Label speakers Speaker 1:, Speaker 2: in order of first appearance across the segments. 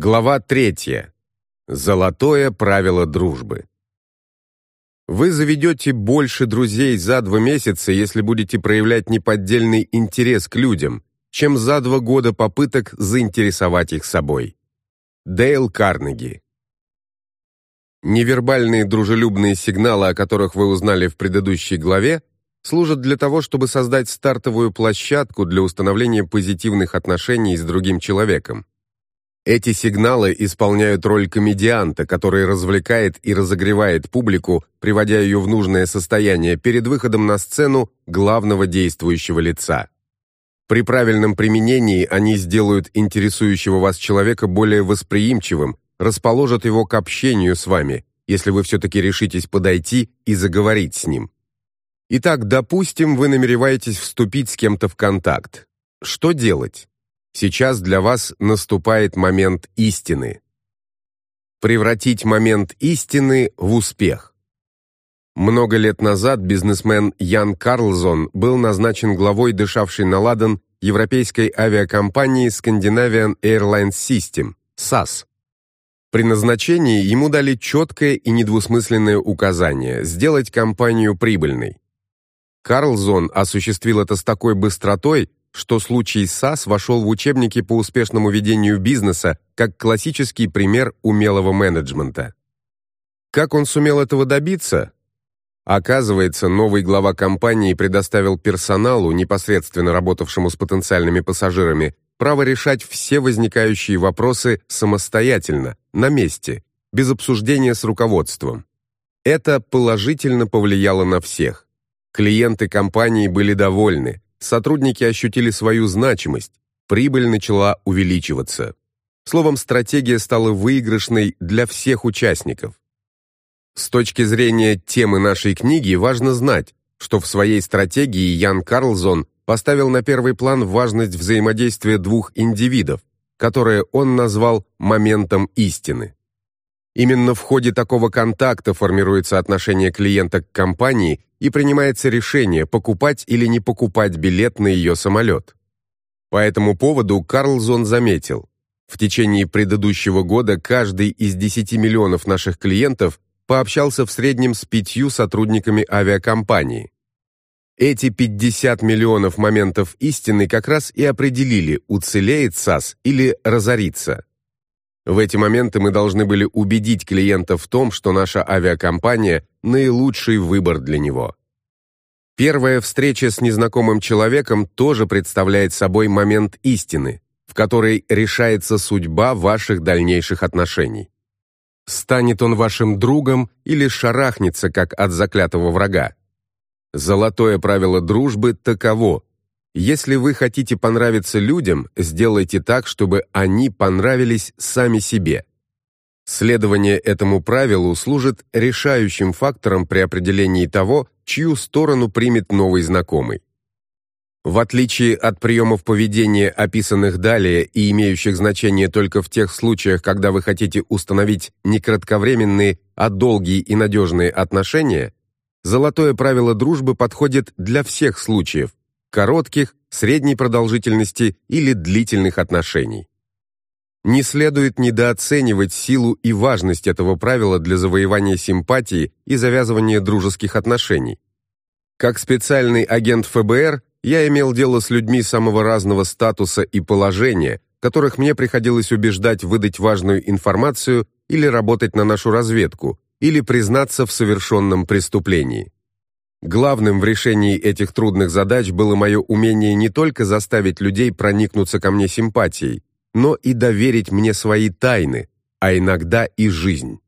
Speaker 1: Глава третья. Золотое правило дружбы. Вы заведете больше друзей за два месяца, если будете проявлять неподдельный интерес к людям, чем за два года попыток заинтересовать их собой. Дейл Карнеги. Невербальные дружелюбные сигналы, о которых вы узнали в предыдущей главе, служат для того, чтобы создать стартовую площадку для установления позитивных отношений с другим человеком. Эти сигналы исполняют роль комедианта, который развлекает и разогревает публику, приводя ее в нужное состояние перед выходом на сцену главного действующего лица. При правильном применении они сделают интересующего вас человека более восприимчивым, расположат его к общению с вами, если вы все-таки решитесь подойти и заговорить с ним. Итак, допустим, вы намереваетесь вступить с кем-то в контакт. Что делать? Сейчас для вас наступает момент истины. Превратить момент истины в успех. Много лет назад бизнесмен Ян Карлзон был назначен главой дышавшей на ладан европейской авиакомпании Scandinavian Airlines System, SAS. При назначении ему дали четкое и недвусмысленное указание сделать компанию прибыльной. Карлзон осуществил это с такой быстротой, что случай САС вошел в учебники по успешному ведению бизнеса как классический пример умелого менеджмента. Как он сумел этого добиться? Оказывается, новый глава компании предоставил персоналу, непосредственно работавшему с потенциальными пассажирами, право решать все возникающие вопросы самостоятельно, на месте, без обсуждения с руководством. Это положительно повлияло на всех. Клиенты компании были довольны, сотрудники ощутили свою значимость, прибыль начала увеличиваться. Словом, стратегия стала выигрышной для всех участников. С точки зрения темы нашей книги важно знать, что в своей стратегии Ян Карлзон поставил на первый план важность взаимодействия двух индивидов, которое он назвал моментом истины. Именно в ходе такого контакта формируется отношение клиента к компании и принимается решение, покупать или не покупать билет на ее самолет. По этому поводу Карлзон заметил, в течение предыдущего года каждый из 10 миллионов наших клиентов пообщался в среднем с пятью сотрудниками авиакомпании. Эти 50 миллионов моментов истины как раз и определили, уцелеет САС или разорится. В эти моменты мы должны были убедить клиента в том, что наша авиакомпания – наилучший выбор для него. Первая встреча с незнакомым человеком тоже представляет собой момент истины, в которой решается судьба ваших дальнейших отношений. Станет он вашим другом или шарахнется, как от заклятого врага. Золотое правило дружбы таково если вы хотите понравиться людям, сделайте так, чтобы они понравились сами себе. Следование этому правилу служит решающим фактором при определении того, чью сторону примет новый знакомый. В отличие от приемов поведения, описанных далее и имеющих значение только в тех случаях, когда вы хотите установить не кратковременные, а долгие и надежные отношения, золотое правило дружбы подходит для всех случаев, коротких, средней продолжительности или длительных отношений. Не следует недооценивать силу и важность этого правила для завоевания симпатии и завязывания дружеских отношений. Как специальный агент ФБР, я имел дело с людьми самого разного статуса и положения, которых мне приходилось убеждать выдать важную информацию или работать на нашу разведку, или признаться в совершенном преступлении. Главным в решении этих трудных задач было мое умение не только заставить людей проникнуться ко мне симпатией, но и доверить мне свои тайны, а иногда и жизнь.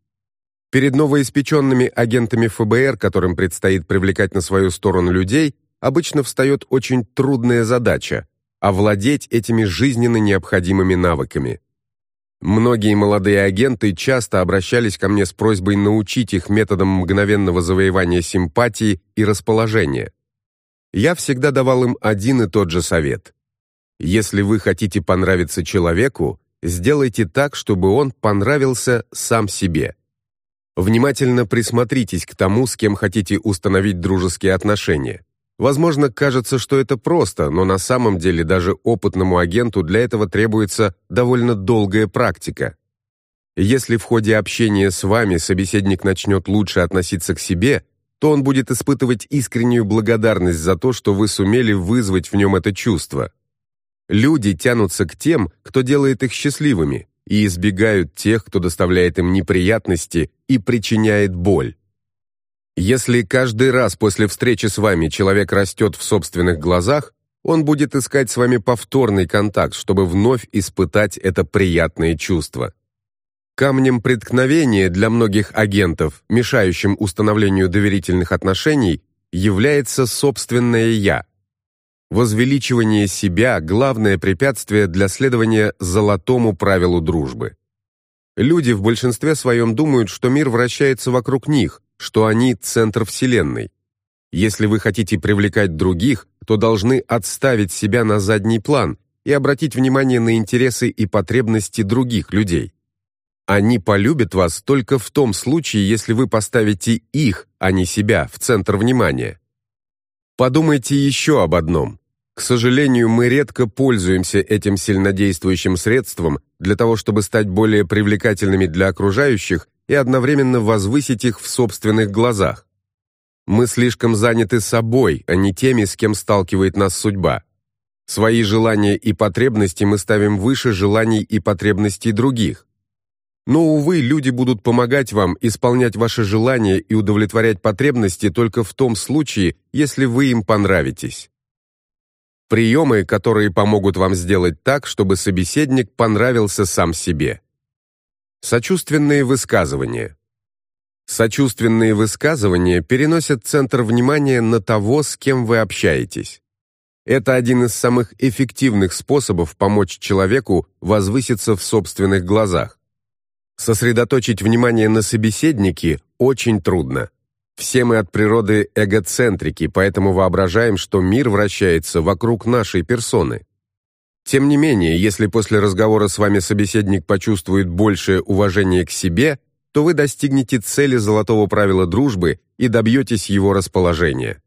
Speaker 1: Перед новоиспеченными агентами ФБР, которым предстоит привлекать на свою сторону людей, обычно встает очень трудная задача – овладеть этими жизненно необходимыми навыками. Многие молодые агенты часто обращались ко мне с просьбой научить их методам мгновенного завоевания симпатии и расположения. Я всегда давал им один и тот же совет. Если вы хотите понравиться человеку, сделайте так, чтобы он понравился сам себе. Внимательно присмотритесь к тому, с кем хотите установить дружеские отношения. Возможно, кажется, что это просто, но на самом деле даже опытному агенту для этого требуется довольно долгая практика. Если в ходе общения с вами собеседник начнет лучше относиться к себе, то он будет испытывать искреннюю благодарность за то, что вы сумели вызвать в нем это чувство. Люди тянутся к тем, кто делает их счастливыми, и избегают тех, кто доставляет им неприятности и причиняет боль. Если каждый раз после встречи с вами человек растет в собственных глазах, он будет искать с вами повторный контакт, чтобы вновь испытать это приятное чувство. Камнем преткновения для многих агентов, мешающим установлению доверительных отношений, является собственное «я». Возвеличивание себя – главное препятствие для следования золотому правилу дружбы. Люди в большинстве своем думают, что мир вращается вокруг них, что они – центр Вселенной. Если вы хотите привлекать других, то должны отставить себя на задний план и обратить внимание на интересы и потребности других людей. Они полюбят вас только в том случае, если вы поставите их, а не себя, в центр внимания. Подумайте еще об одном. К сожалению, мы редко пользуемся этим сильнодействующим средством для того, чтобы стать более привлекательными для окружающих и одновременно возвысить их в собственных глазах. Мы слишком заняты собой, а не теми, с кем сталкивает нас судьба. Свои желания и потребности мы ставим выше желаний и потребностей других. Но, увы, люди будут помогать вам исполнять ваши желания и удовлетворять потребности только в том случае, если вы им понравитесь. Приемы, которые помогут вам сделать так, чтобы собеседник понравился сам себе. Сочувственные высказывания. Сочувственные высказывания переносят центр внимания на того, с кем вы общаетесь. Это один из самых эффективных способов помочь человеку возвыситься в собственных глазах. Сосредоточить внимание на собеседнике очень трудно. Все мы от природы эгоцентрики, поэтому воображаем, что мир вращается вокруг нашей персоны. Тем не менее, если после разговора с вами собеседник почувствует большее уважение к себе, то вы достигнете цели золотого правила дружбы и добьетесь его расположения.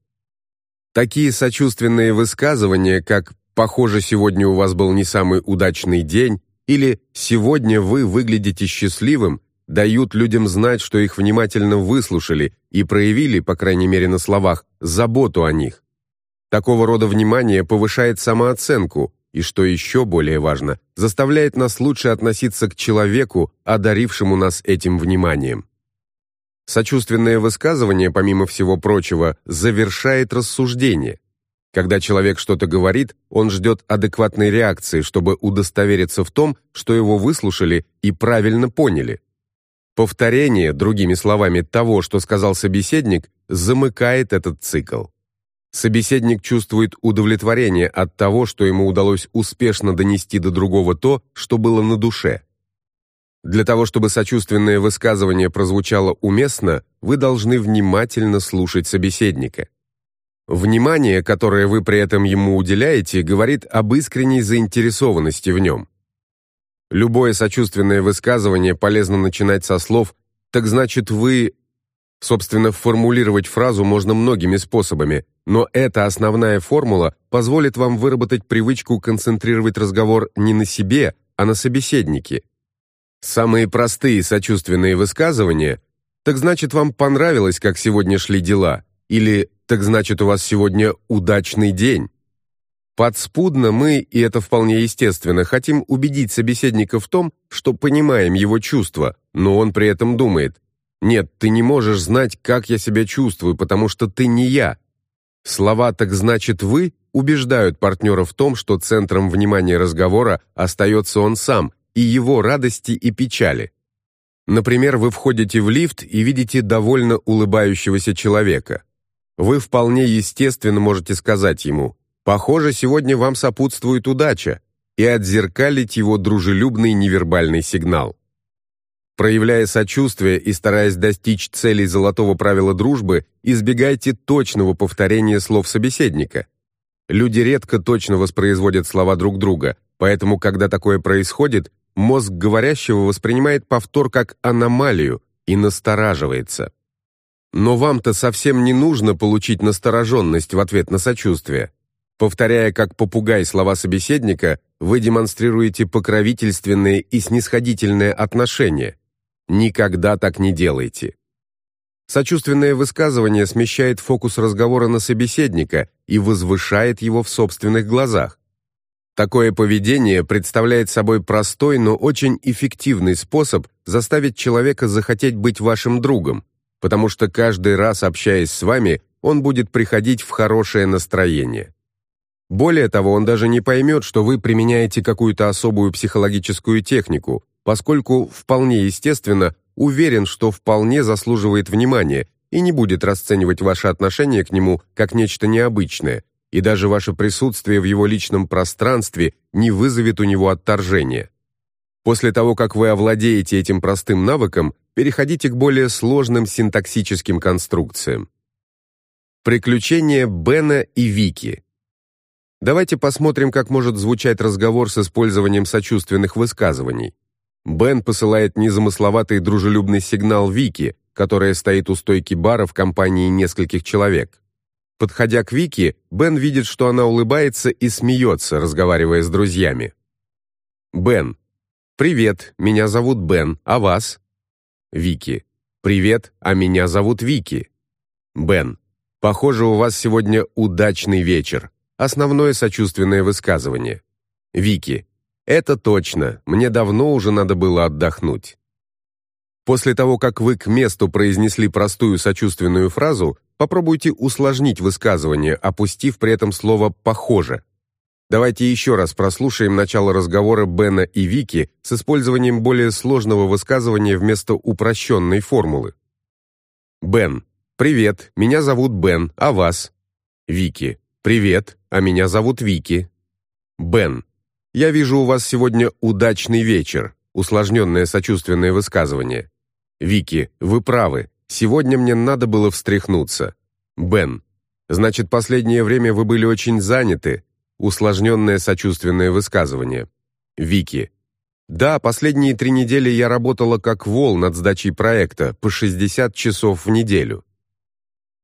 Speaker 1: Такие сочувственные высказывания, как «похоже, сегодня у вас был не самый удачный день» или «сегодня вы выглядите счастливым» дают людям знать, что их внимательно выслушали и проявили, по крайней мере на словах, заботу о них. Такого рода внимание повышает самооценку и, что еще более важно, заставляет нас лучше относиться к человеку, одарившему нас этим вниманием. Сочувственное высказывание, помимо всего прочего, завершает рассуждение. Когда человек что-то говорит, он ждет адекватной реакции, чтобы удостовериться в том, что его выслушали и правильно поняли. Повторение, другими словами, того, что сказал собеседник, замыкает этот цикл. Собеседник чувствует удовлетворение от того, что ему удалось успешно донести до другого то, что было на душе. Для того, чтобы сочувственное высказывание прозвучало уместно, вы должны внимательно слушать собеседника. Внимание, которое вы при этом ему уделяете, говорит об искренней заинтересованности в нем. Любое сочувственное высказывание полезно начинать со слов «так значит вы…» Собственно, формулировать фразу можно многими способами, но эта основная формула позволит вам выработать привычку концентрировать разговор не на себе, а на собеседнике. Самые простые сочувственные высказывания «так значит вам понравилось, как сегодня шли дела» или «так значит у вас сегодня удачный день». Подспудно мы, и это вполне естественно, хотим убедить собеседника в том, что понимаем его чувства, но он при этом думает «Нет, ты не можешь знать, как я себя чувствую, потому что ты не я». Слова «так значит вы» убеждают партнера в том, что центром внимания разговора остается он сам и его радости и печали. Например, вы входите в лифт и видите довольно улыбающегося человека. Вы вполне естественно можете сказать ему Похоже, сегодня вам сопутствует удача, и отзеркалить его дружелюбный невербальный сигнал. Проявляя сочувствие и стараясь достичь целей золотого правила дружбы, избегайте точного повторения слов собеседника. Люди редко точно воспроизводят слова друг друга, поэтому, когда такое происходит, мозг говорящего воспринимает повтор как аномалию и настораживается. Но вам-то совсем не нужно получить настороженность в ответ на сочувствие. Повторяя как попугай слова собеседника, вы демонстрируете покровительственные и снисходительные отношения, Никогда так не делайте. Сочувственное высказывание смещает фокус разговора на собеседника и возвышает его в собственных глазах. Такое поведение представляет собой простой, но очень эффективный способ заставить человека захотеть быть вашим другом, потому что каждый раз, общаясь с вами, он будет приходить в хорошее настроение. Более того, он даже не поймет, что вы применяете какую-то особую психологическую технику, поскольку вполне естественно уверен, что вполне заслуживает внимания и не будет расценивать ваше отношение к нему как нечто необычное, и даже ваше присутствие в его личном пространстве не вызовет у него отторжения. После того, как вы овладеете этим простым навыком, переходите к более сложным синтаксическим конструкциям. Приключения Бена и Вики. Давайте посмотрим, как может звучать разговор с использованием сочувственных высказываний. Бен посылает незамысловатый дружелюбный сигнал Вики, которая стоит у стойки бара в компании нескольких человек. Подходя к Вики, Бен видит, что она улыбается и смеется, разговаривая с друзьями. Бен. «Привет, меня зовут Бен, а вас?» Вики. «Привет, а меня зовут Вики». Бен. «Похоже, у вас сегодня удачный вечер». Основное сочувственное высказывание. Вики. Это точно, мне давно уже надо было отдохнуть. После того, как вы к месту произнесли простую сочувственную фразу, попробуйте усложнить высказывание, опустив при этом слово «похоже». Давайте еще раз прослушаем начало разговора Бена и Вики с использованием более сложного высказывания вместо упрощенной формулы. Бен. «Привет, меня зовут Бен, а вас?» Вики. «Привет, а меня зовут Вики». Бен. Я вижу у вас сегодня удачный вечер. Усложненное сочувственное высказывание. Вики, вы правы. Сегодня мне надо было встряхнуться. Бен. Значит, последнее время вы были очень заняты. Усложненное сочувственное высказывание. Вики. Да, последние три недели я работала как вол над сдачей проекта по 60 часов в неделю.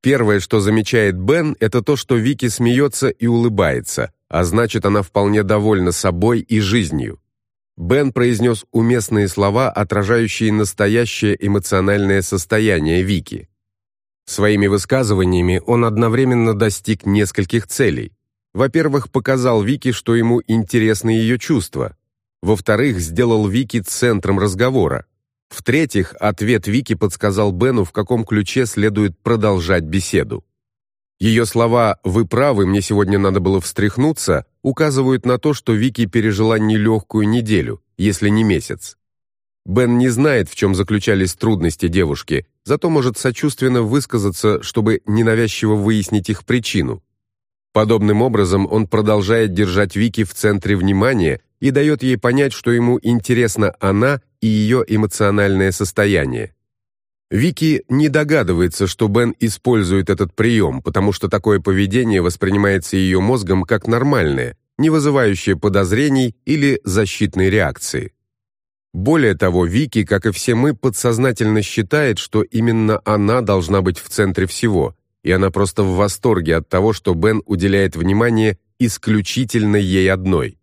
Speaker 1: Первое, что замечает Бен, это то, что Вики смеется и улыбается, а значит, она вполне довольна собой и жизнью. Бен произнес уместные слова, отражающие настоящее эмоциональное состояние Вики. Своими высказываниями он одновременно достиг нескольких целей. Во-первых, показал Вики, что ему интересны ее чувства. Во-вторых, сделал Вики центром разговора. В-третьих, ответ Вики подсказал Бену, в каком ключе следует продолжать беседу. Ее слова «Вы правы, мне сегодня надо было встряхнуться» указывают на то, что Вики пережила нелегкую неделю, если не месяц. Бен не знает, в чем заключались трудности девушки, зато может сочувственно высказаться, чтобы ненавязчиво выяснить их причину. Подобным образом он продолжает держать Вики в центре внимания и дает ей понять, что ему интересна она и ее эмоциональное состояние. Вики не догадывается, что Бен использует этот прием, потому что такое поведение воспринимается ее мозгом как нормальное, не вызывающее подозрений или защитной реакции. Более того, Вики, как и все мы, подсознательно считает, что именно она должна быть в центре всего, и она просто в восторге от того, что Бен уделяет внимание исключительно ей одной.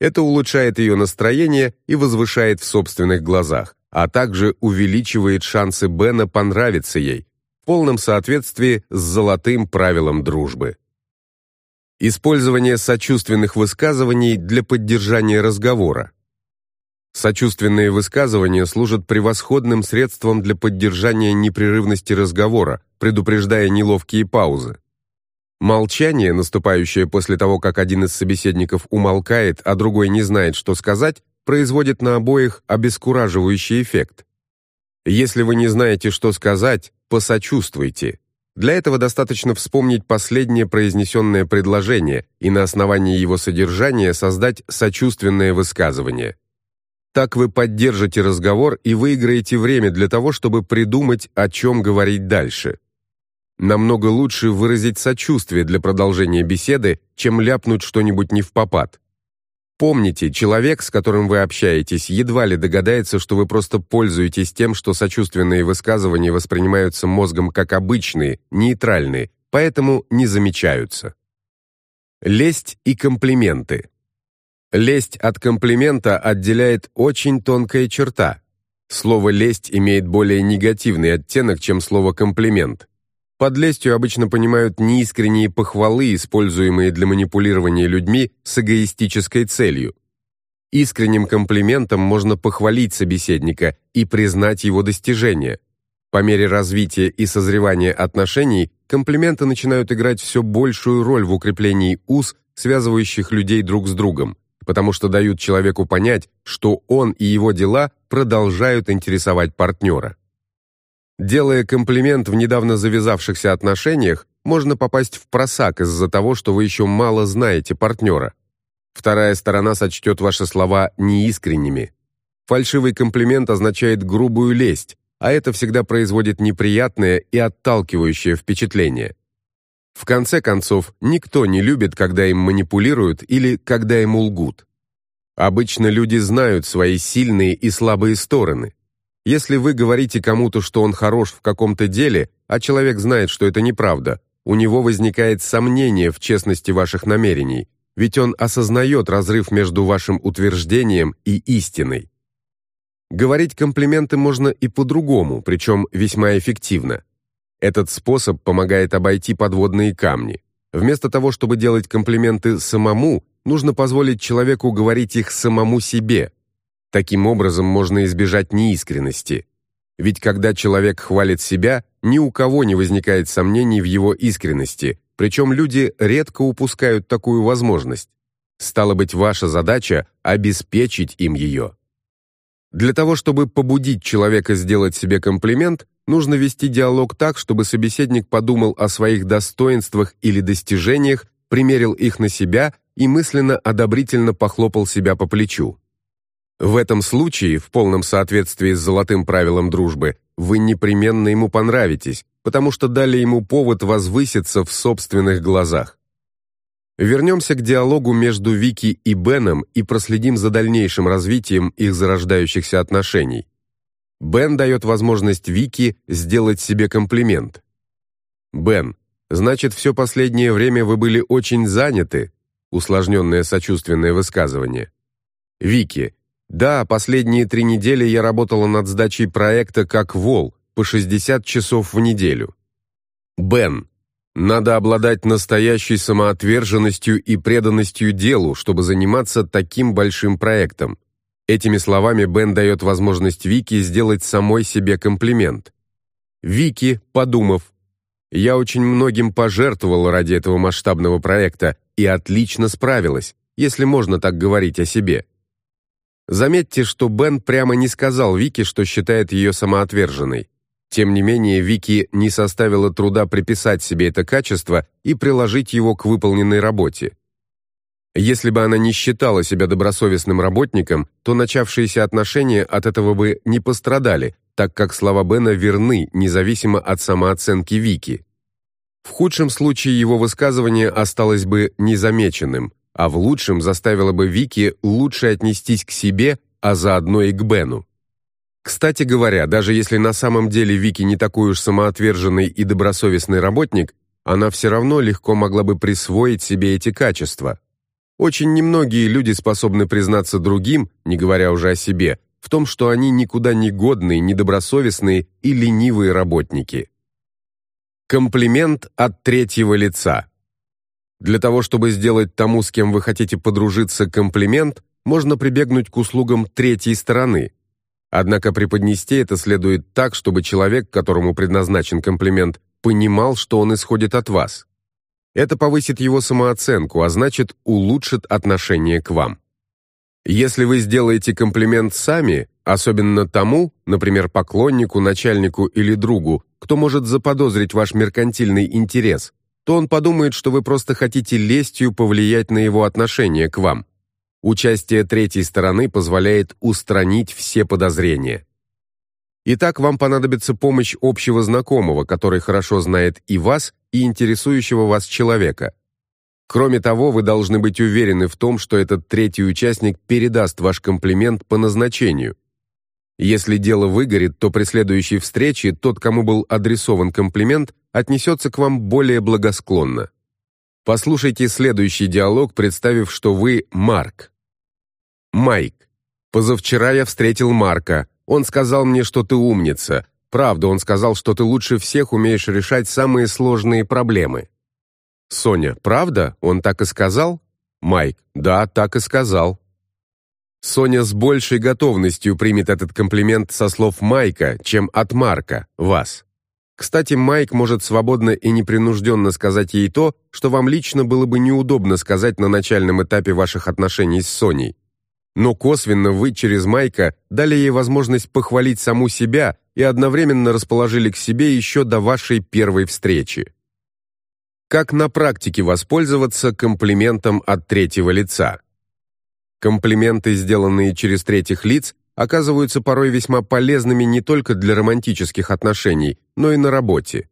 Speaker 1: Это улучшает ее настроение и возвышает в собственных глазах а также увеличивает шансы Бена понравиться ей в полном соответствии с золотым правилом дружбы. Использование сочувственных высказываний для поддержания разговора. Сочувственные высказывания служат превосходным средством для поддержания непрерывности разговора, предупреждая неловкие паузы. Молчание, наступающее после того, как один из собеседников умолкает, а другой не знает, что сказать, производит на обоих обескураживающий эффект. Если вы не знаете, что сказать, посочувствуйте. Для этого достаточно вспомнить последнее произнесенное предложение и на основании его содержания создать сочувственное высказывание. Так вы поддержите разговор и выиграете время для того, чтобы придумать, о чем говорить дальше. Намного лучше выразить сочувствие для продолжения беседы, чем ляпнуть что-нибудь не в попад. Помните, человек, с которым вы общаетесь, едва ли догадается, что вы просто пользуетесь тем, что сочувственные высказывания воспринимаются мозгом как обычные, нейтральные, поэтому не замечаются. Лесть и комплименты. Лесть от комплимента отделяет очень тонкая черта. Слово «лесть» имеет более негативный оттенок, чем слово «комплимент». Под лестью обычно понимают неискренние похвалы, используемые для манипулирования людьми с эгоистической целью. Искренним комплиментом можно похвалить собеседника и признать его достижения. По мере развития и созревания отношений комплименты начинают играть все большую роль в укреплении уз, связывающих людей друг с другом потому что дают человеку понять, что он и его дела продолжают интересовать партнера. Делая комплимент в недавно завязавшихся отношениях, можно попасть в просак из-за того, что вы еще мало знаете партнера. Вторая сторона сочтет ваши слова неискренними. Фальшивый комплимент означает грубую лесть, а это всегда производит неприятное и отталкивающее впечатление. В конце концов, никто не любит, когда им манипулируют или когда ему лгут. Обычно люди знают свои сильные и слабые стороны. Если вы говорите кому-то, что он хорош в каком-то деле, а человек знает, что это неправда, у него возникает сомнение в честности ваших намерений, ведь он осознает разрыв между вашим утверждением и истиной. Говорить комплименты можно и по-другому, причем весьма эффективно. Этот способ помогает обойти подводные камни. Вместо того, чтобы делать комплименты самому, нужно позволить человеку говорить их самому себе. Таким образом можно избежать неискренности. Ведь когда человек хвалит себя, ни у кого не возникает сомнений в его искренности, причем люди редко упускают такую возможность. Стало быть, ваша задача обеспечить им ее. Для того, чтобы побудить человека сделать себе комплимент, Нужно вести диалог так, чтобы собеседник подумал о своих достоинствах или достижениях, примерил их на себя и мысленно одобрительно похлопал себя по плечу. В этом случае, в полном соответствии с золотым правилом дружбы, вы непременно ему понравитесь, потому что дали ему повод возвыситься в собственных глазах. Вернемся к диалогу между Вики и Беном и проследим за дальнейшим развитием их зарождающихся отношений. Бен дает возможность Вики сделать себе комплимент. Бен, значит, все последнее время вы были очень заняты? Усложненное сочувственное высказывание. Вики, да, последние три недели я работала над сдачей проекта как вол, по 60 часов в неделю. Бен, надо обладать настоящей самоотверженностью и преданностью делу, чтобы заниматься таким большим проектом. Этими словами Бен дает возможность Вики сделать самой себе комплимент. Вики, подумав, «Я очень многим пожертвовала ради этого масштабного проекта и отлично справилась, если можно так говорить о себе». Заметьте, что Бен прямо не сказал Вики, что считает ее самоотверженной. Тем не менее, Вики не составило труда приписать себе это качество и приложить его к выполненной работе. Если бы она не считала себя добросовестным работником, то начавшиеся отношения от этого бы не пострадали, так как слова Бена верны, независимо от самооценки Вики. В худшем случае его высказывание осталось бы незамеченным, а в лучшем заставило бы Вики лучше отнестись к себе, а заодно и к Бену. Кстати говоря, даже если на самом деле Вики не такой уж самоотверженный и добросовестный работник, она все равно легко могла бы присвоить себе эти качества. Очень немногие люди способны признаться другим, не говоря уже о себе, в том, что они никуда не годные, недобросовестные и ленивые работники. Комплимент от третьего лица. Для того, чтобы сделать тому, с кем вы хотите подружиться, комплимент, можно прибегнуть к услугам третьей стороны. Однако преподнести это следует так, чтобы человек, которому предназначен комплимент, понимал, что он исходит от вас. Это повысит его самооценку, а значит, улучшит отношение к вам. Если вы сделаете комплимент сами, особенно тому, например, поклоннику, начальнику или другу, кто может заподозрить ваш меркантильный интерес, то он подумает, что вы просто хотите лестью повлиять на его отношение к вам. Участие третьей стороны позволяет устранить все подозрения. Итак, вам понадобится помощь общего знакомого, который хорошо знает и вас, и интересующего вас человека. Кроме того, вы должны быть уверены в том, что этот третий участник передаст ваш комплимент по назначению. Если дело выгорит, то при следующей встрече тот, кому был адресован комплимент, отнесется к вам более благосклонно. Послушайте следующий диалог, представив, что вы Марк. Майк. Позавчера я встретил Марка. Он сказал мне, что ты умница. Правда, он сказал, что ты лучше всех умеешь решать самые сложные проблемы. Соня, правда? Он так и сказал? Майк, да, так и сказал. Соня с большей готовностью примет этот комплимент со слов Майка, чем от Марка, вас. Кстати, Майк может свободно и непринужденно сказать ей то, что вам лично было бы неудобно сказать на начальном этапе ваших отношений с Соней. Но косвенно вы через Майка дали ей возможность похвалить саму себя и одновременно расположили к себе еще до вашей первой встречи. Как на практике воспользоваться комплиментом от третьего лица? Комплименты, сделанные через третьих лиц, оказываются порой весьма полезными не только для романтических отношений, но и на работе.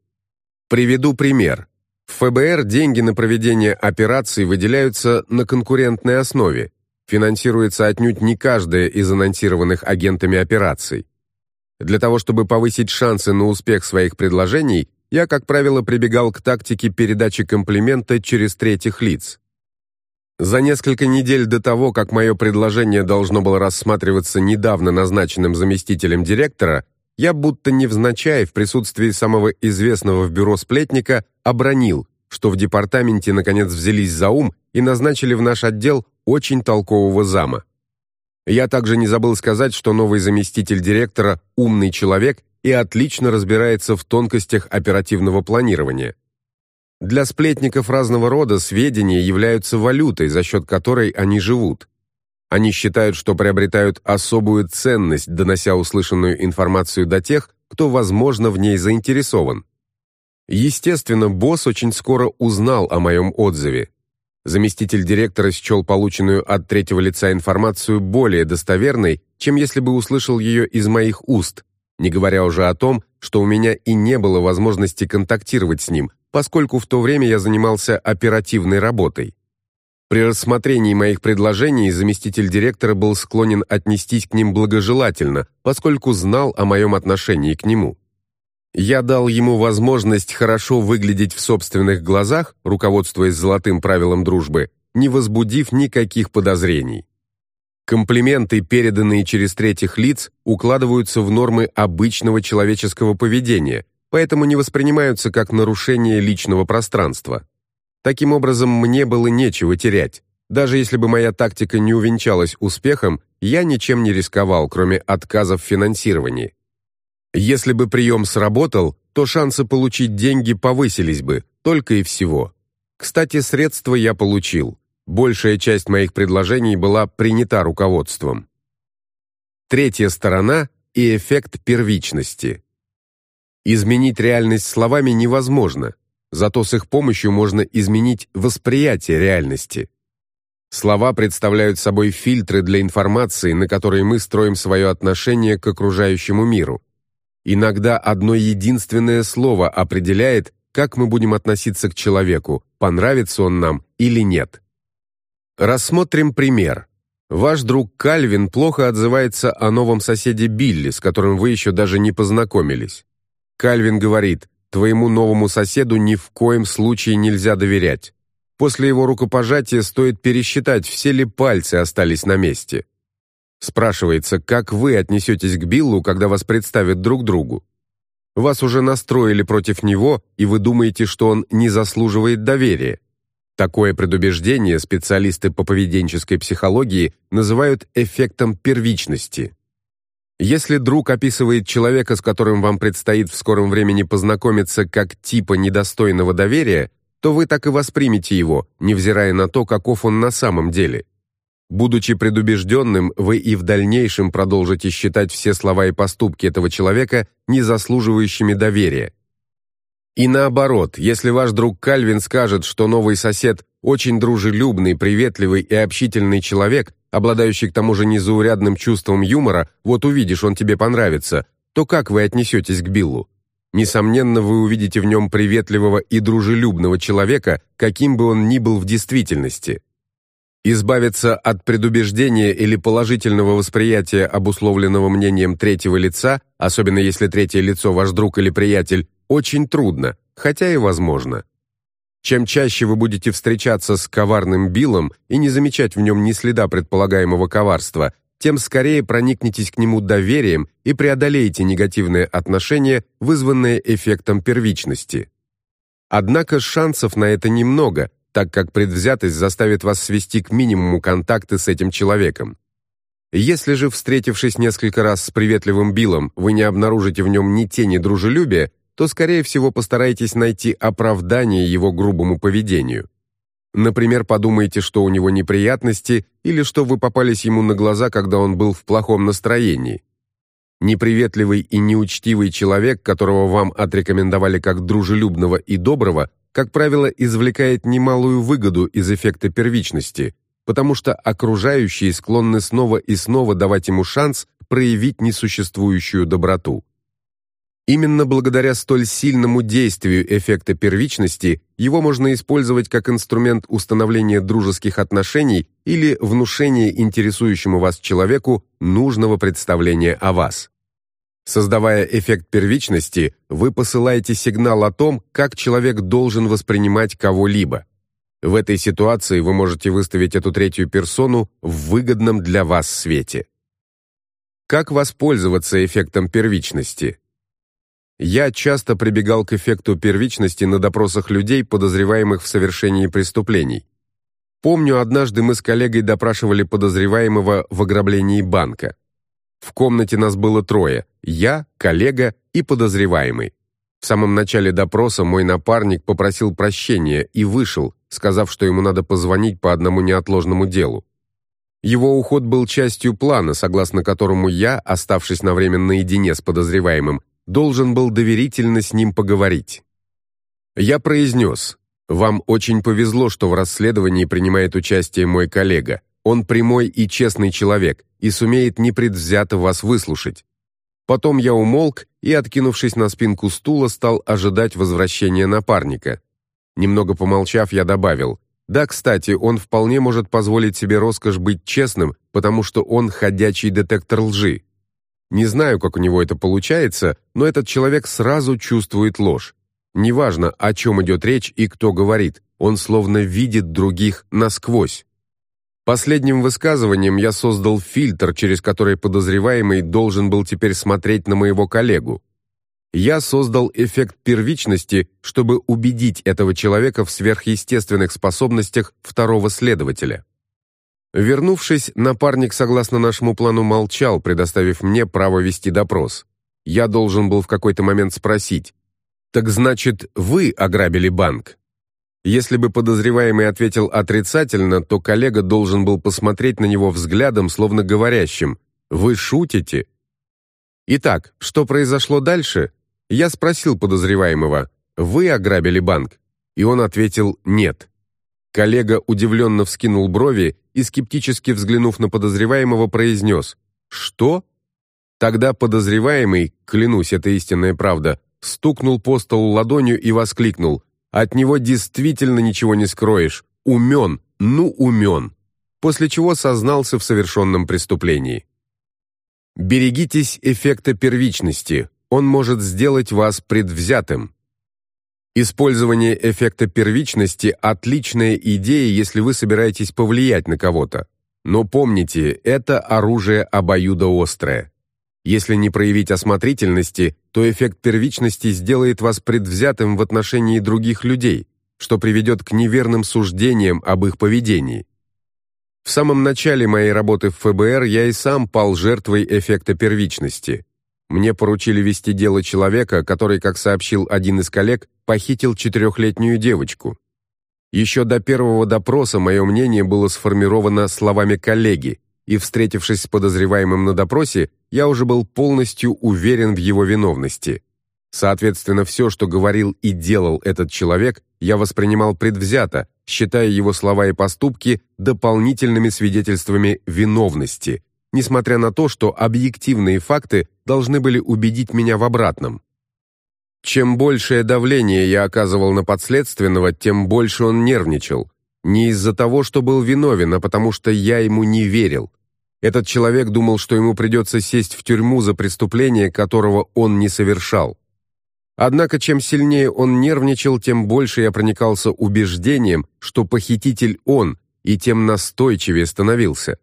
Speaker 1: Приведу пример. В ФБР деньги на проведение операций выделяются на конкурентной основе. Финансируется отнюдь не каждая из анонсированных агентами операций. Для того, чтобы повысить шансы на успех своих предложений, я, как правило, прибегал к тактике передачи комплимента через третьих лиц. За несколько недель до того, как мое предложение должно было рассматриваться недавно назначенным заместителем директора, я будто невзначай в присутствии самого известного в бюро сплетника обронил, что в департаменте наконец взялись за ум и назначили в наш отдел очень толкового зама. Я также не забыл сказать, что новый заместитель директора умный человек и отлично разбирается в тонкостях оперативного планирования. Для сплетников разного рода сведения являются валютой, за счет которой они живут. Они считают, что приобретают особую ценность, донося услышанную информацию до тех, кто, возможно, в ней заинтересован. Естественно, босс очень скоро узнал о моем отзыве. Заместитель директора счел полученную от третьего лица информацию более достоверной, чем если бы услышал ее из моих уст, не говоря уже о том, что у меня и не было возможности контактировать с ним, поскольку в то время я занимался оперативной работой. При рассмотрении моих предложений заместитель директора был склонен отнестись к ним благожелательно, поскольку знал о моем отношении к нему. Я дал ему возможность хорошо выглядеть в собственных глазах, руководствуясь золотым правилом дружбы, не возбудив никаких подозрений. Комплименты, переданные через третьих лиц, укладываются в нормы обычного человеческого поведения, поэтому не воспринимаются как нарушение личного пространства. Таким образом, мне было нечего терять. Даже если бы моя тактика не увенчалась успехом, я ничем не рисковал, кроме отказов в финансировании. Если бы прием сработал, то шансы получить деньги повысились бы, только и всего. Кстати, средства я получил. Большая часть моих предложений была принята руководством. Третья сторона и эффект первичности. Изменить реальность словами невозможно, зато с их помощью можно изменить восприятие реальности. Слова представляют собой фильтры для информации, на которые мы строим свое отношение к окружающему миру. Иногда одно единственное слово определяет, как мы будем относиться к человеку, понравится он нам или нет. Рассмотрим пример. Ваш друг Кальвин плохо отзывается о новом соседе Билли, с которым вы еще даже не познакомились. Кальвин говорит: "Твоему новому соседу ни в коем случае нельзя доверять. После его рукопожатия стоит пересчитать, все ли пальцы остались на месте". Спрашивается, как вы отнесетесь к Биллу, когда вас представят друг другу? Вас уже настроили против него, и вы думаете, что он не заслуживает доверия. Такое предубеждение специалисты по поведенческой психологии называют эффектом первичности. Если друг описывает человека, с которым вам предстоит в скором времени познакомиться, как типа недостойного доверия, то вы так и воспримете его, невзирая на то, каков он на самом деле. Будучи предубежденным, вы и в дальнейшем продолжите считать все слова и поступки этого человека не заслуживающими доверия, и наоборот, если ваш друг Кальвин скажет, что новый сосед очень дружелюбный, приветливый и общительный человек, обладающий к тому же незаурядным чувством юмора, вот увидишь, он тебе понравится, то как вы отнесетесь к Биллу? Несомненно, вы увидите в нем приветливого и дружелюбного человека, каким бы он ни был в действительности. Избавиться от предубеждения или положительного восприятия, обусловленного мнением третьего лица, особенно если третье лицо ваш друг или приятель, очень трудно, хотя и возможно. Чем чаще вы будете встречаться с коварным Биллом и не замечать в нем ни следа предполагаемого коварства, тем скорее проникнетесь к нему доверием и преодолеете негативные отношения, вызванные эффектом первичности. Однако шансов на это немного, так как предвзятость заставит вас свести к минимуму контакты с этим человеком. Если же, встретившись несколько раз с приветливым Биллом, вы не обнаружите в нем ни тени дружелюбия, то, скорее всего, постарайтесь найти оправдание его грубому поведению. Например, подумайте, что у него неприятности или что вы попались ему на глаза, когда он был в плохом настроении. Неприветливый и неучтивый человек, которого вам отрекомендовали как дружелюбного и доброго, как правило, извлекает немалую выгоду из эффекта первичности, потому что окружающие склонны снова и снова давать ему шанс проявить несуществующую доброту. Именно благодаря столь сильному действию эффекта первичности его можно использовать как инструмент установления дружеских отношений или внушения интересующему вас человеку нужного представления о вас. Создавая эффект первичности, вы посылаете сигнал о том, как человек должен воспринимать кого-либо. В этой ситуации вы можете выставить эту третью персону в выгодном для вас свете. Как воспользоваться эффектом первичности? Я часто прибегал к эффекту первичности на допросах людей, подозреваемых в совершении преступлений. Помню, однажды мы с коллегой допрашивали подозреваемого в ограблении банка. В комнате нас было трое: я, коллега и подозреваемый. В самом начале допроса мой напарник попросил прощения и вышел, сказав, что ему надо позвонить по одному неотложному делу. Его уход был частью плана, согласно которому я, оставшись на время наедине с подозреваемым, должен был доверительно с ним поговорить. Я произнес, «Вам очень повезло, что в расследовании принимает участие мой коллега. Он прямой и честный человек и сумеет непредвзято вас выслушать». Потом я умолк и, откинувшись на спинку стула, стал ожидать возвращения напарника. Немного помолчав, я добавил, «Да, кстати, он вполне может позволить себе роскошь быть честным, потому что он ходячий детектор лжи. Не знаю, как у него это получается, но этот человек сразу чувствует ложь. Неважно, о чем идет речь и кто говорит, он словно видит других насквозь. Последним высказыванием я создал фильтр, через который подозреваемый должен был теперь смотреть на моего коллегу. Я создал эффект первичности, чтобы убедить этого человека в сверхъестественных способностях второго следователя. Вернувшись, напарник, согласно нашему плану, молчал, предоставив мне право вести допрос. Я должен был в какой-то момент спросить, «Так значит, вы ограбили банк?» Если бы подозреваемый ответил отрицательно, то коллега должен был посмотреть на него взглядом, словно говорящим, «Вы шутите?» Итак, что произошло дальше? Я спросил подозреваемого, «Вы ограбили банк?» И он ответил «Нет». Коллега удивленно вскинул брови и, скептически взглянув на подозреваемого, произнес «Что?». Тогда подозреваемый, клянусь, это истинная правда, стукнул по столу ладонью и воскликнул «От него действительно ничего не скроешь, умен, ну умен», после чего сознался в совершенном преступлении. Берегитесь эффекта первичности, он может сделать вас предвзятым. Использование эффекта первичности – отличная идея, если вы собираетесь повлиять на кого-то. Но помните, это оружие обоюдоострое. Если не проявить осмотрительности, то эффект первичности сделает вас предвзятым в отношении других людей, что приведет к неверным суждениям об их поведении. В самом начале моей работы в ФБР я и сам пал жертвой эффекта первичности. Мне поручили вести дело человека, который, как сообщил один из коллег, похитил четырехлетнюю девочку. Еще до первого допроса мое мнение было сформировано словами коллеги, и, встретившись с подозреваемым на допросе, я уже был полностью уверен в его виновности. Соответственно, все, что говорил и делал этот человек, я воспринимал предвзято, считая его слова и поступки дополнительными свидетельствами виновности, несмотря на то, что объективные факты должны были убедить меня в обратном. Чем большее давление я оказывал на подследственного, тем больше он нервничал. Не из-за того, что был виновен, а потому что я ему не верил. Этот человек думал, что ему придется сесть в тюрьму за преступление, которого он не совершал. Однако чем сильнее он нервничал, тем больше я проникался убеждением, что похититель он, и тем настойчивее становился.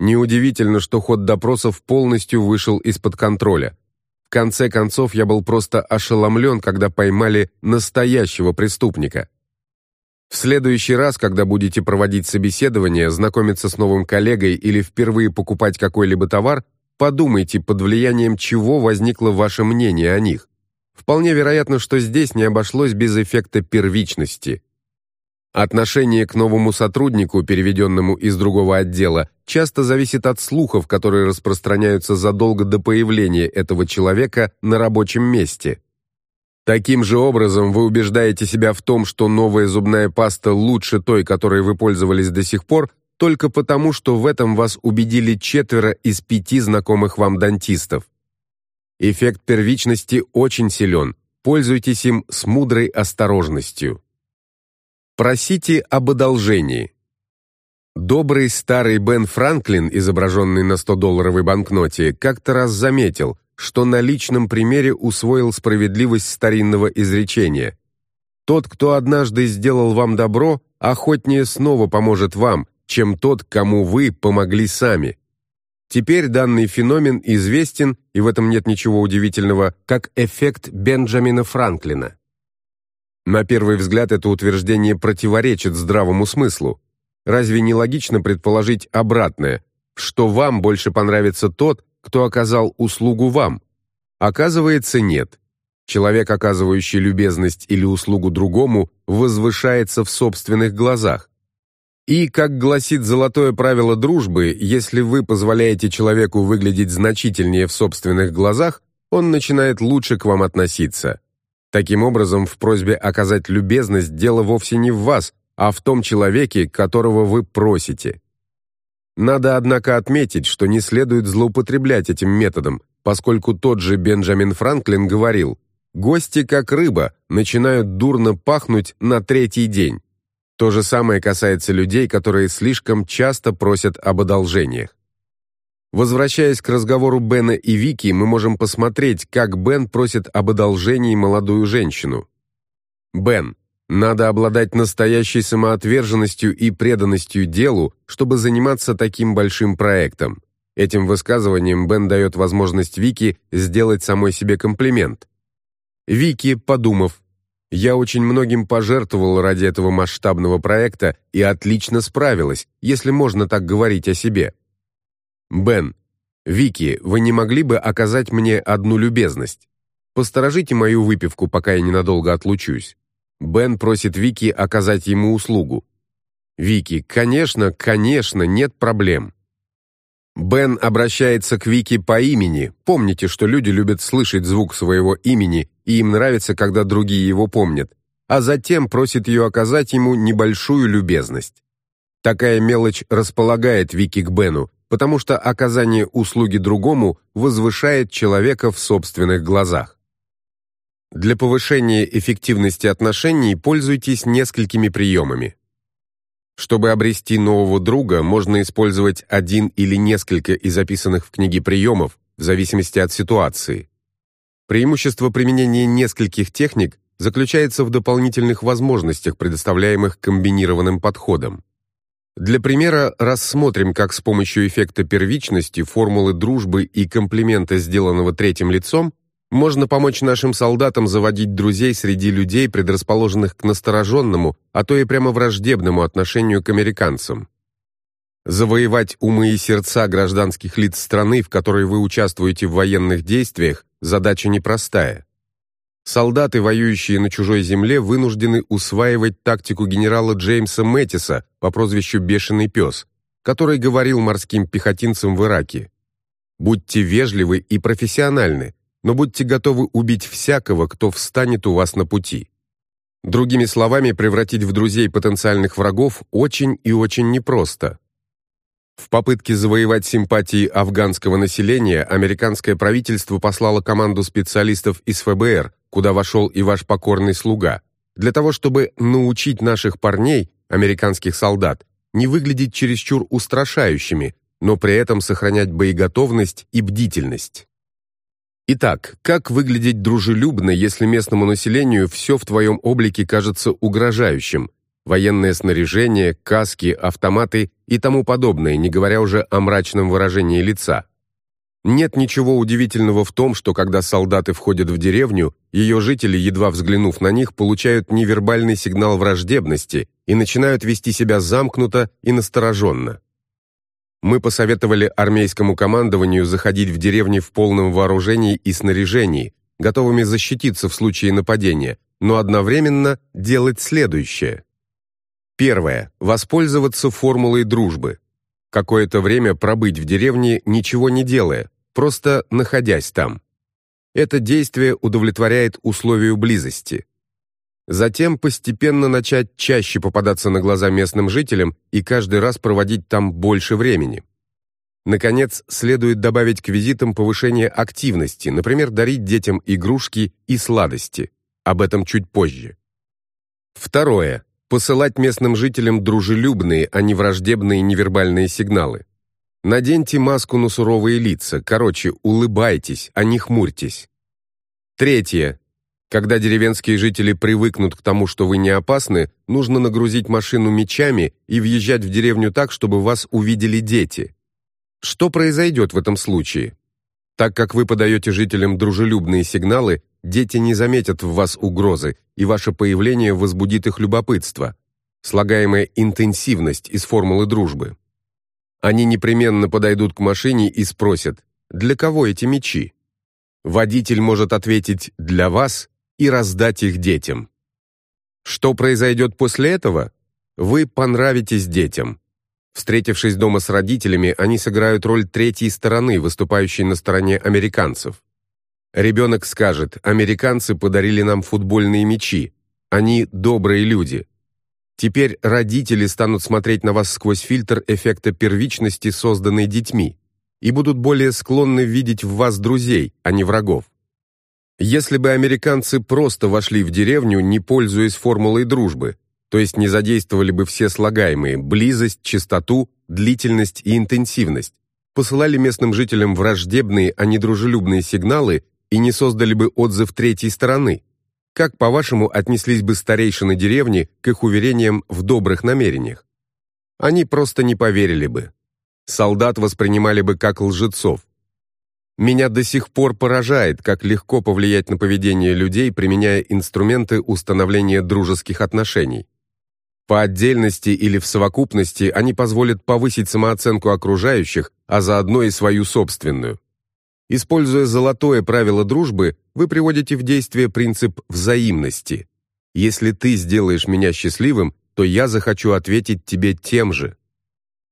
Speaker 1: Неудивительно, что ход допросов полностью вышел из-под контроля. В конце концов, я был просто ошеломлен, когда поймали настоящего преступника. В следующий раз, когда будете проводить собеседование, знакомиться с новым коллегой или впервые покупать какой-либо товар, подумайте, под влиянием чего возникло ваше мнение о них. Вполне вероятно, что здесь не обошлось без эффекта первичности. Отношение к новому сотруднику, переведенному из другого отдела, часто зависит от слухов, которые распространяются задолго до появления этого человека на рабочем месте. Таким же образом вы убеждаете себя в том, что новая зубная паста лучше той, которой вы пользовались до сих пор, только потому, что в этом вас убедили четверо из пяти знакомых вам дантистов. Эффект первичности очень силен. Пользуйтесь им с мудрой осторожностью. Просите об одолжении. Добрый старый Бен Франклин, изображенный на 100-долларовой банкноте, как-то раз заметил, что на личном примере усвоил справедливость старинного изречения. Тот, кто однажды сделал вам добро, охотнее снова поможет вам, чем тот, кому вы помогли сами. Теперь данный феномен известен, и в этом нет ничего удивительного, как эффект Бенджамина Франклина. На первый взгляд это утверждение противоречит здравому смыслу. Разве не логично предположить обратное, что вам больше понравится тот, кто оказал услугу вам? Оказывается, нет. Человек, оказывающий любезность или услугу другому, возвышается в собственных глазах. И, как гласит золотое правило дружбы, если вы позволяете человеку выглядеть значительнее в собственных глазах, он начинает лучше к вам относиться. Таким образом, в просьбе оказать любезность дело вовсе не в вас, а в том человеке, которого вы просите. Надо, однако, отметить, что не следует злоупотреблять этим методом, поскольку тот же Бенджамин Франклин говорил, «Гости, как рыба, начинают дурно пахнуть на третий день». То же самое касается людей, которые слишком часто просят об одолжениях. Возвращаясь к разговору Бена и Вики, мы можем посмотреть, как Бен просит об одолжении молодую женщину. Бен, надо обладать настоящей самоотверженностью и преданностью делу, чтобы заниматься таким большим проектом. Этим высказыванием Бен дает возможность Вики сделать самой себе комплимент. Вики, подумав, «Я очень многим пожертвовал ради этого масштабного проекта и отлично справилась, если можно так говорить о себе». Бен, Вики, вы не могли бы оказать мне одну любезность? Посторожите мою выпивку, пока я ненадолго отлучусь. Бен просит Вики оказать ему услугу. Вики, конечно, конечно, нет проблем. Бен обращается к Вики по имени. Помните, что люди любят слышать звук своего имени, и им нравится, когда другие его помнят. А затем просит ее оказать ему небольшую любезность. Такая мелочь располагает Вики к Бену, потому что оказание услуги другому возвышает человека в собственных глазах. Для повышения эффективности отношений пользуйтесь несколькими приемами. Чтобы обрести нового друга, можно использовать один или несколько из записанных в книге приемов в зависимости от ситуации. Преимущество применения нескольких техник заключается в дополнительных возможностях, предоставляемых комбинированным подходом. Для примера рассмотрим, как с помощью эффекта первичности, формулы дружбы и комплимента, сделанного третьим лицом, можно помочь нашим солдатам заводить друзей среди людей, предрасположенных к настороженному, а то и прямо враждебному отношению к американцам. Завоевать умы и сердца гражданских лиц страны, в которой вы участвуете в военных действиях, задача непростая. Солдаты, воюющие на чужой земле, вынуждены усваивать тактику генерала Джеймса Мэттиса по прозвищу «Бешеный пес», который говорил морским пехотинцам в Ираке. «Будьте вежливы и профессиональны, но будьте готовы убить всякого, кто встанет у вас на пути». Другими словами, превратить в друзей потенциальных врагов очень и очень непросто. В попытке завоевать симпатии афганского населения американское правительство послало команду специалистов из ФБР, куда вошел и ваш покорный слуга, для того, чтобы научить наших парней, американских солдат, не выглядеть чересчур устрашающими, но при этом сохранять боеготовность и бдительность. Итак, как выглядеть дружелюбно, если местному населению все в твоем облике кажется угрожающим? военное снаряжение, каски, автоматы и тому подобное, не говоря уже о мрачном выражении лица. Нет ничего удивительного в том, что когда солдаты входят в деревню, ее жители, едва взглянув на них, получают невербальный сигнал враждебности и начинают вести себя замкнуто и настороженно. Мы посоветовали армейскому командованию заходить в деревни в полном вооружении и снаряжении, готовыми защититься в случае нападения, но одновременно делать следующее. Первое. Воспользоваться формулой дружбы. Какое-то время пробыть в деревне, ничего не делая, просто находясь там. Это действие удовлетворяет условию близости. Затем постепенно начать чаще попадаться на глаза местным жителям и каждый раз проводить там больше времени. Наконец, следует добавить к визитам повышение активности, например, дарить детям игрушки и сладости. Об этом чуть позже. Второе. Посылать местным жителям дружелюбные, а не враждебные невербальные сигналы. Наденьте маску на суровые лица, короче, улыбайтесь, а не хмурьтесь. Третье. Когда деревенские жители привыкнут к тому, что вы не опасны, нужно нагрузить машину мечами и въезжать в деревню так, чтобы вас увидели дети. Что произойдет в этом случае? Так как вы подаете жителям дружелюбные сигналы, дети не заметят в вас угрозы, и ваше появление возбудит их любопытство, слагаемая интенсивность из формулы дружбы. Они непременно подойдут к машине и спросят, для кого эти мечи? Водитель может ответить «для вас» и раздать их детям. Что произойдет после этого? Вы понравитесь детям. Встретившись дома с родителями, они сыграют роль третьей стороны, выступающей на стороне американцев. Ребенок скажет «американцы подарили нам футбольные мячи, они добрые люди». Теперь родители станут смотреть на вас сквозь фильтр эффекта первичности, созданной детьми, и будут более склонны видеть в вас друзей, а не врагов. Если бы американцы просто вошли в деревню, не пользуясь формулой дружбы, то есть не задействовали бы все слагаемые близость, частоту, длительность и интенсивность, посылали местным жителям враждебные, а не дружелюбные сигналы и не создали бы отзыв третьей стороны, как, по-вашему, отнеслись бы старейшины деревни к их уверениям в добрых намерениях? Они просто не поверили бы. Солдат воспринимали бы как лжецов. Меня до сих пор поражает, как легко повлиять на поведение людей, применяя инструменты установления дружеских отношений. По отдельности или в совокупности они позволят повысить самооценку окружающих, а заодно и свою собственную. Используя золотое правило дружбы, вы приводите в действие принцип взаимности. Если ты сделаешь меня счастливым, то я захочу ответить тебе тем же.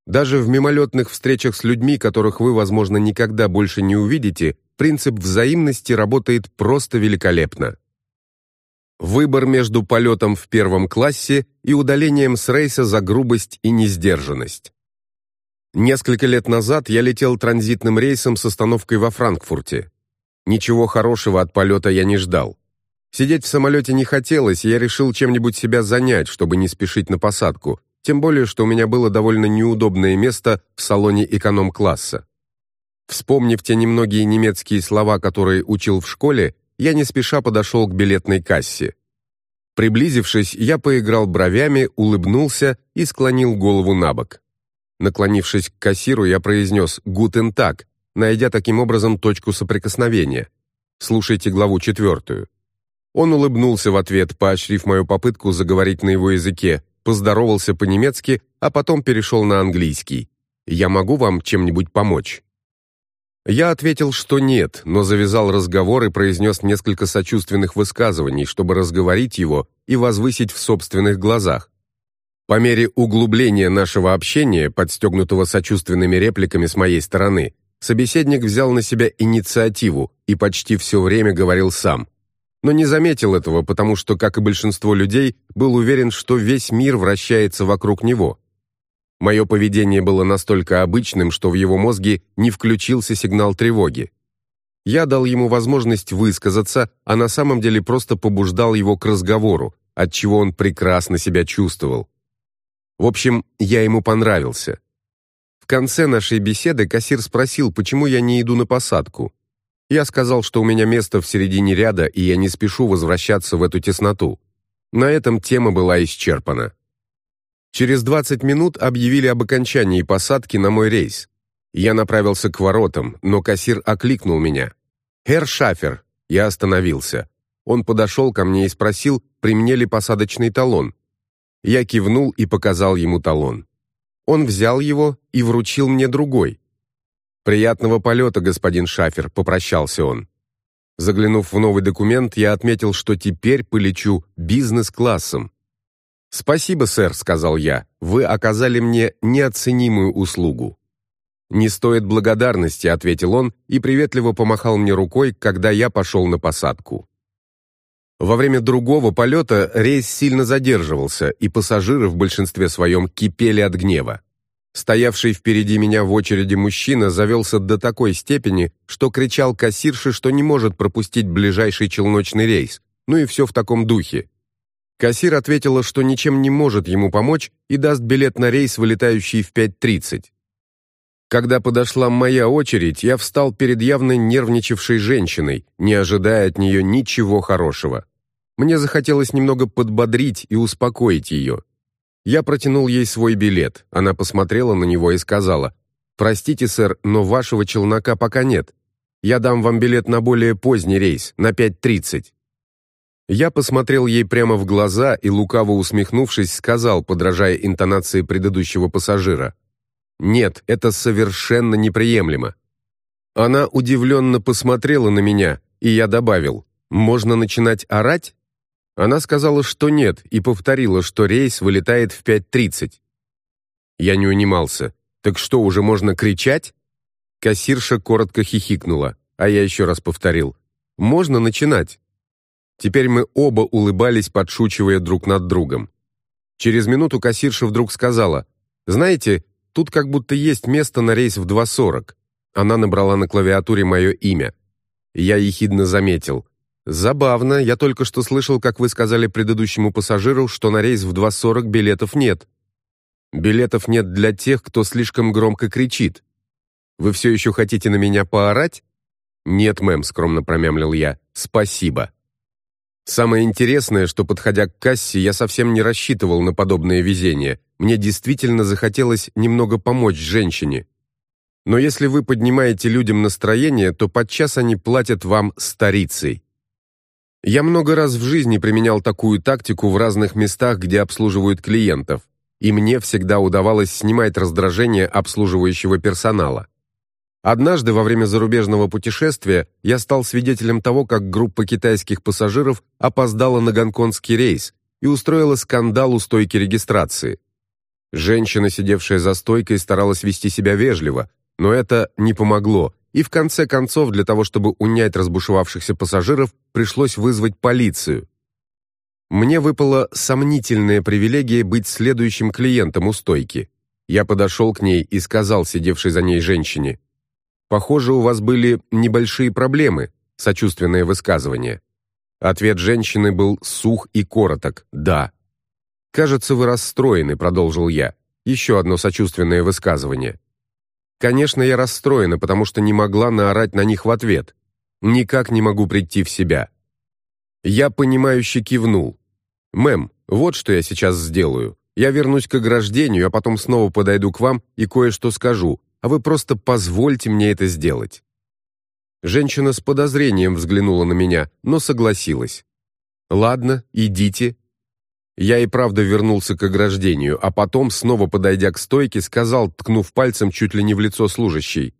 Speaker 1: Даже в мимолетных встречах с людьми, которых вы, возможно, никогда больше не увидите, принцип взаимности работает просто великолепно. Выбор между полетом в первом классе и удалением с рейса за грубость и несдержанность. Несколько лет назад я летел транзитным рейсом с остановкой во Франкфурте. Ничего хорошего от полета я не ждал. Сидеть в самолете не хотелось, и я решил чем-нибудь себя занять, чтобы не спешить на посадку, тем более, что у меня было довольно неудобное место в салоне эконом-класса. Вспомнив те немногие немецкие слова, которые учил в школе, я не спеша подошел к билетной кассе. Приблизившись, я поиграл бровями, улыбнулся и склонил голову на бок. Наклонившись к кассиру, я произнес «Гутен так», найдя таким образом точку соприкосновения. Слушайте главу четвертую. Он улыбнулся в ответ, поощрив мою попытку заговорить на его языке, поздоровался по-немецки, а потом перешел на английский. «Я могу вам чем-нибудь помочь?» Я ответил, что нет, но завязал разговор и произнес несколько сочувственных высказываний, чтобы разговорить его и возвысить в собственных глазах. По мере углубления нашего общения, подстегнутого сочувственными репликами с моей стороны, собеседник взял на себя инициативу и почти все время говорил сам. Но не заметил этого, потому что, как и большинство людей, был уверен, что весь мир вращается вокруг него. Мое поведение было настолько обычным, что в его мозге не включился сигнал тревоги. Я дал ему возможность высказаться, а на самом деле просто побуждал его к разговору, от чего он прекрасно себя чувствовал. В общем, я ему понравился. В конце нашей беседы кассир спросил, почему я не иду на посадку. Я сказал, что у меня место в середине ряда, и я не спешу возвращаться в эту тесноту. На этом тема была исчерпана. Через 20 минут объявили об окончании посадки на мой рейс. Я направился к воротам, но кассир окликнул меня. «Herr Шафер!» Я остановился. Он подошел ко мне и спросил, при мне ли посадочный талон. Я кивнул и показал ему талон. Он взял его и вручил мне другой. «Приятного полета, господин Шафер», — попрощался он. Заглянув в новый документ, я отметил, что теперь полечу бизнес-классом. «Спасибо, сэр», — сказал я, — «вы оказали мне неоценимую услугу». «Не стоит благодарности», — ответил он и приветливо помахал мне рукой, когда я пошел на посадку. Во время другого полета рейс сильно задерживался, и пассажиры в большинстве своем кипели от гнева. Стоявший впереди меня в очереди мужчина завелся до такой степени, что кричал кассирше, что не может пропустить ближайший челночный рейс, ну и все в таком духе. Кассир ответила, что ничем не может ему помочь и даст билет на рейс, вылетающий в 5.30. Когда подошла моя очередь, я встал перед явно нервничавшей женщиной, не ожидая от нее ничего хорошего. Мне захотелось немного подбодрить и успокоить ее. Я протянул ей свой билет. Она посмотрела на него и сказала: "Простите, сэр, но вашего челнока пока нет. Я дам вам билет на более поздний рейс, на 5:30". Я посмотрел ей прямо в глаза и лукаво усмехнувшись, сказал, подражая интонации предыдущего пассажира: "Нет, это совершенно неприемлемо". Она удивленно посмотрела на меня, и я добавил: "Можно начинать орать?" Она сказала, что нет, и повторила, что рейс вылетает в 5.30. Я не унимался. Так что, уже можно кричать? Кассирша коротко хихикнула, а я еще раз повторил. Можно начинать. Теперь мы оба улыбались, подшучивая друг над другом. Через минуту кассирша вдруг сказала: "Знаете, тут как будто есть место на рейс в 2:40". Она набрала на клавиатуре мое имя. Я ехидно заметил: Забавно, я только что слышал, как вы сказали предыдущему пассажиру, что на рейс в 2:40 билетов нет. Билетов нет для тех, кто слишком громко кричит. Вы все еще хотите на меня поорать? Нет, мэм, скромно промямлил я. Спасибо. Самое интересное, что подходя к кассе, я совсем не рассчитывал на подобное везение. Мне действительно захотелось немного помочь женщине. Но если вы поднимаете людям настроение, то подчас они платят вам старицей. Я много раз в жизни применял такую тактику в разных местах, где обслуживают клиентов, и мне всегда удавалось снимать раздражение обслуживающего персонала. Однажды во время зарубежного путешествия я стал свидетелем того, как группа китайских пассажиров опоздала на гонконгский рейс и устроила скандал у стойки регистрации. Женщина, сидевшая за стойкой, старалась вести себя вежливо, но это не помогло, и в конце концов, для того, чтобы унять разбушевавшихся пассажиров, пришлось вызвать полицию. Мне выпала сомнительная привилегия быть следующим клиентом у стойки. Я подошел к ней и сказал сидевшей за ней женщине: "Похоже, у вас были небольшие проблемы", сочувственное высказывание. Ответ женщины был сух и короток: "Да". "Кажется, вы расстроены", продолжил я. Еще одно сочувственное высказывание. Конечно, я расстроена, потому что не могла наорать на них в ответ. Никак не могу прийти в себя. Я понимающе кивнул. Мэм, вот что я сейчас сделаю. Я вернусь к ограждению, а потом снова подойду к вам и кое-что скажу, а вы просто позвольте мне это сделать. Женщина с подозрением взглянула на меня, но согласилась. Ладно, идите, я и правда вернулся к ограждению, а потом, снова подойдя к стойке, сказал, ткнув пальцем чуть ли не в лицо служащей: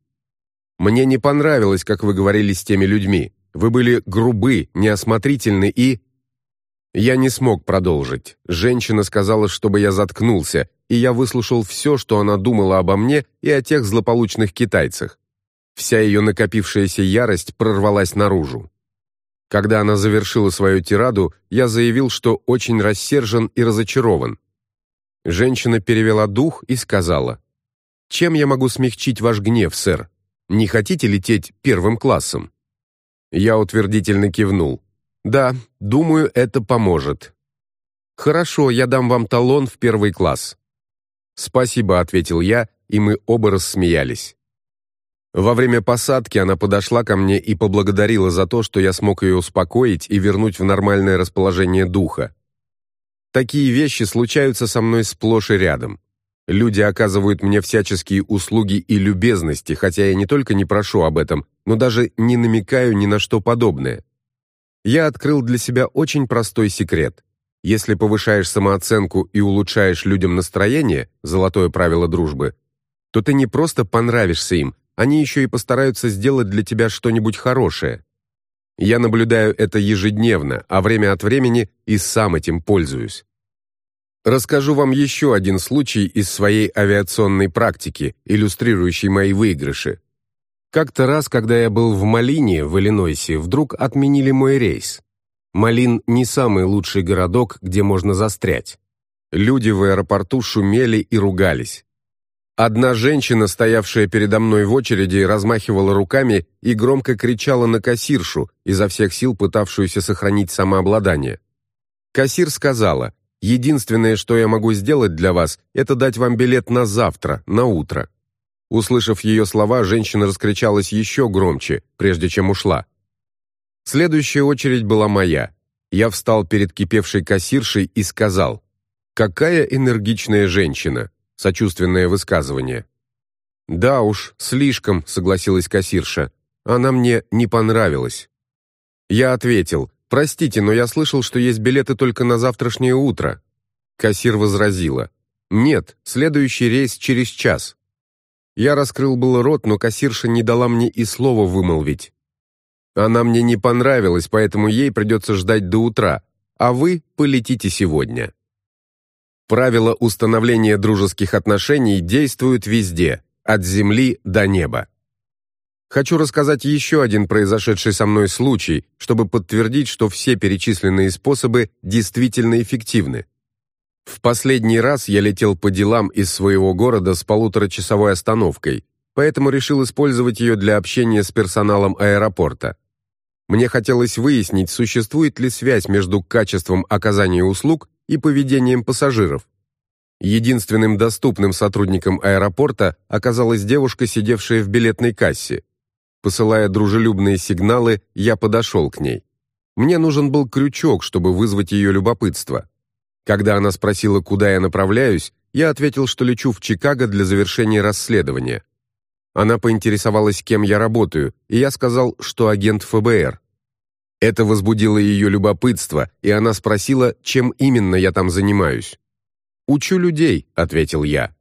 Speaker 1: "Мне не понравилось, как вы говорили с теми людьми. Вы были грубы, неосмотрительны и я не смог продолжить. Женщина сказала, чтобы я заткнулся, и я выслушал все, что она думала обо мне и о тех злополучных китайцах. Вся ее накопившаяся ярость прорвалась наружу. Когда она завершила свою тираду, я заявил, что очень рассержен и разочарован. Женщина перевела дух и сказала: "Чем я могу смягчить ваш гнев, сэр? Не хотите лететь первым классом?" Я утвердительно кивнул. "Да, думаю, это поможет." "Хорошо, я дам вам талон в первый класс." "Спасибо", ответил я, и мы оба рассмеялись. Во время посадки она подошла ко мне и поблагодарила за то, что я смог ее успокоить и вернуть в нормальное расположение духа. Такие вещи случаются со мной сплошь и рядом. Люди оказывают мне всяческие услуги и любезности, хотя я не только не прошу об этом, но даже не намекаю ни на что подобное. Я открыл для себя очень простой секрет. Если повышаешь самооценку и улучшаешь людям настроение, золотое правило дружбы, то ты не просто понравишься им, они еще и постараются сделать для тебя что-нибудь хорошее. Я наблюдаю это ежедневно, а время от времени и сам этим пользуюсь. Расскажу вам еще один случай из своей авиационной практики, иллюстрирующий мои выигрыши. Как-то раз, когда я был в Малине, в Иллинойсе, вдруг отменили мой рейс. Малин не самый лучший городок, где можно застрять. Люди в аэропорту шумели и ругались. Одна женщина, стоявшая передо мной в очереди, размахивала руками и громко кричала на кассиршу, изо всех сил пытавшуюся сохранить самообладание. Кассир сказала, «Единственное, что я могу сделать для вас, это дать вам билет на завтра, на утро». Услышав ее слова, женщина раскричалась еще громче, прежде чем ушла. Следующая очередь была моя. Я встал перед кипевшей кассиршей и сказал, «Какая энергичная женщина! Сочувственное высказывание. «Да уж, слишком», — согласилась кассирша. «Она мне не понравилась». Я ответил, «Простите, но я слышал, что есть билеты только на завтрашнее утро». Кассир возразила, «Нет, следующий рейс через час». Я раскрыл было рот, но кассирша не дала мне и слова вымолвить. Она мне не понравилась, поэтому ей придется ждать до утра, а вы полетите сегодня. Правила установления дружеских отношений действуют везде, от земли до неба. Хочу рассказать еще один произошедший со мной случай, чтобы подтвердить, что все перечисленные способы действительно эффективны. В последний раз я летел по делам из своего города с полуторачасовой остановкой, поэтому решил использовать ее для общения с персоналом аэропорта. Мне хотелось выяснить, существует ли связь между качеством оказания услуг и поведением пассажиров. Единственным доступным сотрудником аэропорта оказалась девушка, сидевшая в билетной кассе. Посылая дружелюбные сигналы, я подошел к ней. Мне нужен был крючок, чтобы вызвать ее любопытство. Когда она спросила, куда я направляюсь, я ответил, что лечу в Чикаго для завершения расследования. Она поинтересовалась, кем я работаю, и я сказал, что агент ФБР. Это возбудило ее любопытство, и она спросила, чем именно я там занимаюсь. «Учу людей», — ответил я.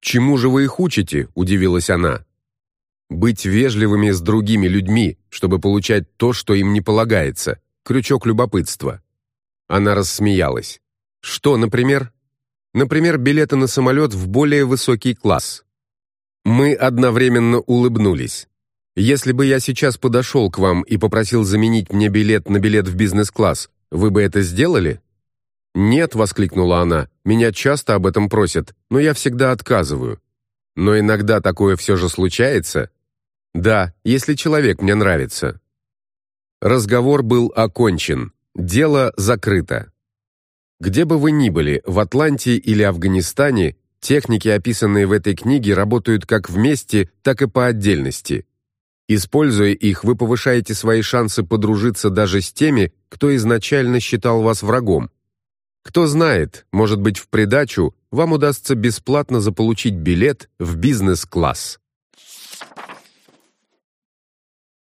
Speaker 1: «Чему же вы их учите?» — удивилась она. «Быть вежливыми с другими людьми, чтобы получать то, что им не полагается. Крючок любопытства». Она рассмеялась. «Что, например?» «Например, билеты на самолет в более высокий класс». Мы одновременно улыбнулись. Если бы я сейчас подошел к вам и попросил заменить мне билет на билет в бизнес-класс, вы бы это сделали? Нет, воскликнула она. Меня часто об этом просят, но я всегда отказываю. Но иногда такое все же случается. Да, если человек мне нравится. Разговор был окончен. Дело закрыто. Где бы вы ни были, в Атланте или Афганистане, техники, описанные в этой книге, работают как вместе, так и по отдельности. Используя их, вы повышаете свои шансы подружиться даже с теми, кто изначально считал вас врагом. Кто знает, может быть, в придачу вам удастся бесплатно заполучить билет в бизнес-класс.